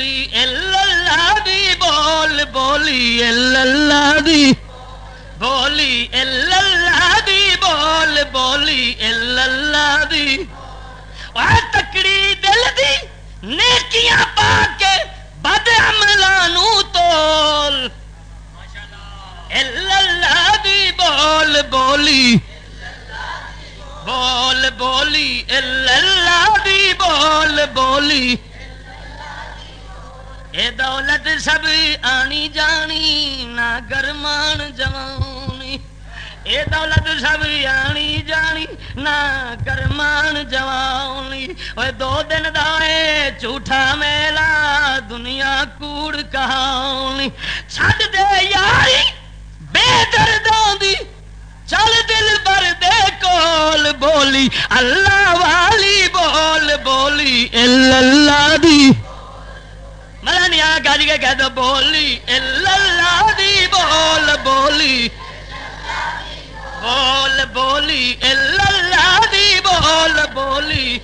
بولی اللہ دی بول بولی اللہ دی بولی اللہ دی بول بولی اللہ دی تکڑی دل دی نیکیاں پا کے بد عملانو تول اللہ دی بول بولی بول بولی اللہ دی بول بولی اے دولت سب آنی جانی، نہ گرمان جوانی۔ اے دولت سب آنی جانی، نہ گرمان جوانی۔ اوے دو دن دائے جھوٹا میلا دنیا کوڑ کہانی۔ چھڈ دے یاری، بے دردوں دی۔ چل دل بر دے کول بولی، اللہ والی بول بولی اللہ دی۔ کہہ دو بولی، اللہ دی بول بولی۔ بول بولی، اللہ دی بول بولی۔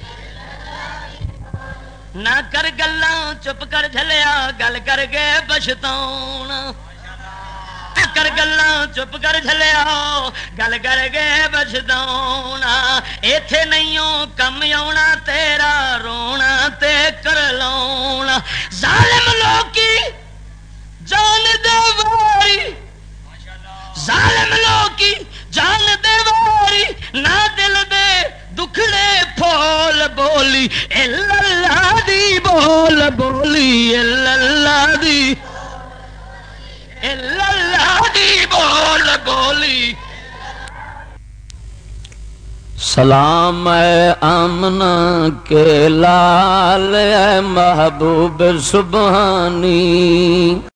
نہ کر گلا چپ کر جلیا گل کر کے بچتا کر گلا چپ کر چلیا گل کر کے بچتا اتے نہیں کم آنا تیرا رونا تے کر لا ظالم بولی اللہ دی بول بولی اللہ دی اللہ دی بول بولی سلام اے کے لال اے محبوب سبحانی